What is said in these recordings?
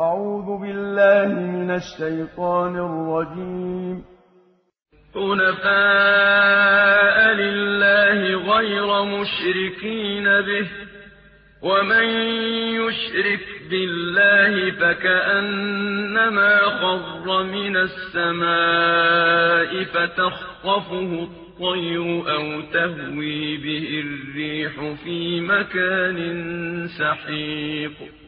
أعوذ بالله من الشيطان الرجيم. حنفاء لله غير مشركين به ومن يشرك بالله فكأنما خر من السماء فتخطفه الطير أو تهوي به الريح في مكان سحيق.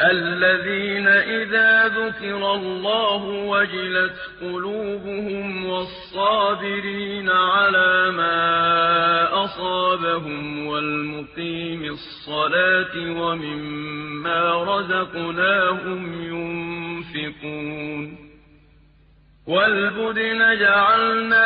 الذين إذا ذكر الله وجلت قلوبهم والصابرين على ما أصابهم والمقيم الصلاة ومما رزقناهم ينفقون والبدن جعلناها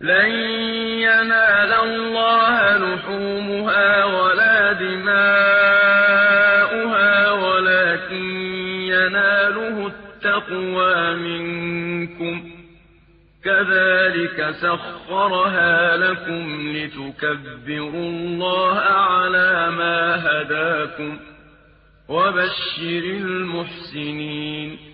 لن ينال الله لحومها ولا دماؤها ولكن يناله التقوى منكم. كذلك سخرها لكم لتكبروا الله على ما هداكم وبشر المحسنين.